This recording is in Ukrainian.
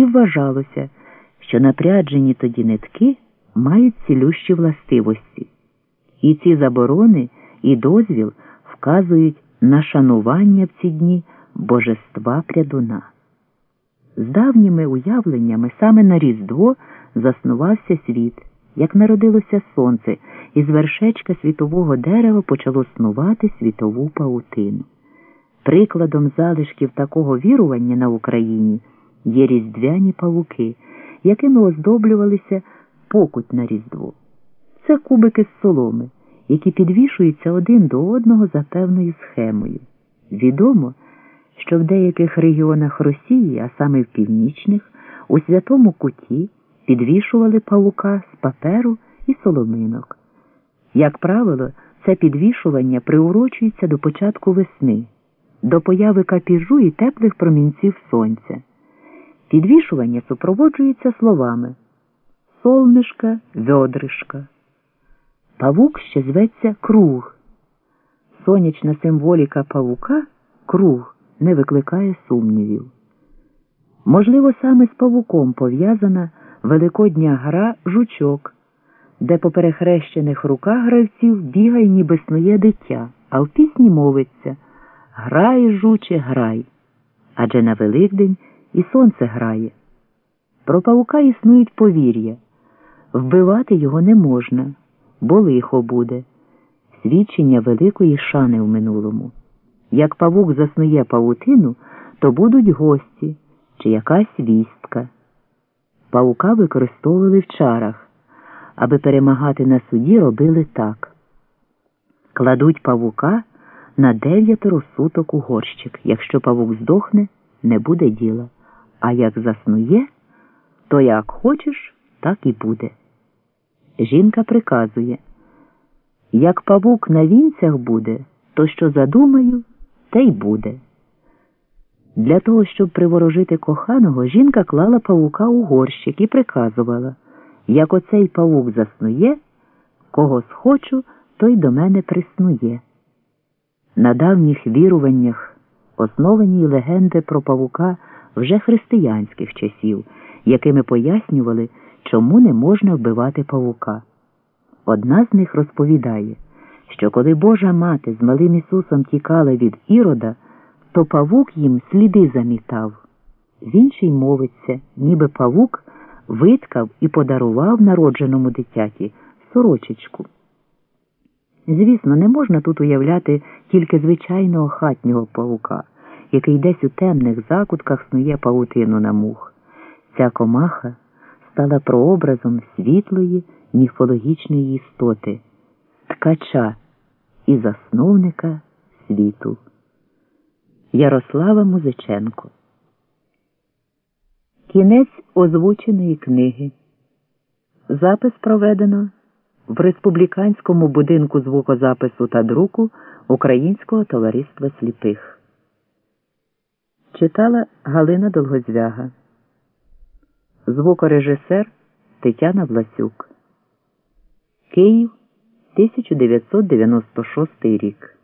і вважалося, що напряджені тоді нитки мають цілющі властивості. І ці заборони і дозвіл вказують на шанування в ці дні божества прядуна. З давніми уявленнями саме на Різдво заснувався світ, як народилося сонце, і з вершечка світового дерева почало снувати світову паутину. Прикладом залишків такого вірування на Україні є різдвяні павуки, якими оздоблювалися покуть на Різдво. Це кубики з соломи, які підвішуються один до одного за певною схемою. Відомо, що в деяких регіонах Росії, а саме в північних, у святому куті підвішували павука з паперу і соломинок. Як правило, це підвішування приурочується до початку весни, до появи капіжу і теплих промінців сонця. Підвішування супроводжується словами солнишка, ведришка. Павук ще зветься круг. Сонячна символіка павука круг не викликає сумнівів. Можливо, саме з павуком пов'язана великодня гра жучок, де по перехрещених руках гравців бігає, ніби снує дитя, а в пісні мовиться Грай, жуче, грай. Адже на Великдень і сонце грає. Про павука існують повір'я. Вбивати його не можна, бо лихо буде. Свідчення великої шани в минулому. Як павук заснує павутину, то будуть гості чи якась вістка. Павука використовували в чарах, аби перемагати на суді, робили так. Кладуть павука на дев'ятеро суток у горщик. Якщо павук здохне, не буде діла. А як заснує, то як хочеш, так і буде. Жінка приказує як павук на вінцях буде, то що задумаю, те й буде. Для того, щоб приворожити коханого, жінка клала павука у горщик і приказувала як оцей павук заснує, кого схочу, той до мене приснує. На давніх віруваннях основані легенди про павука вже християнських часів, якими пояснювали, чому не можна вбивати павука. Одна з них розповідає, що коли Божа мати з малим Ісусом тікала від ірода, то павук їм сліди замітав. В іншій мовиться, ніби павук виткав і подарував народженому дитяті сорочечку. Звісно, не можна тут уявляти тільки звичайного хатнього павука, який десь у темних закутках снує павутину на мух. Ця комаха стала прообразом світлої міфологічної істоти, ткача і засновника світу. Ярослава Музиченко. Кінець озвученої книги. Запис проведено в Республіканському будинку звукозапису та друку Українського товариства сліпих. Читала Галина Долгозвяга. Звукорежисер Тетяна Власюк. Київ 1996 рік.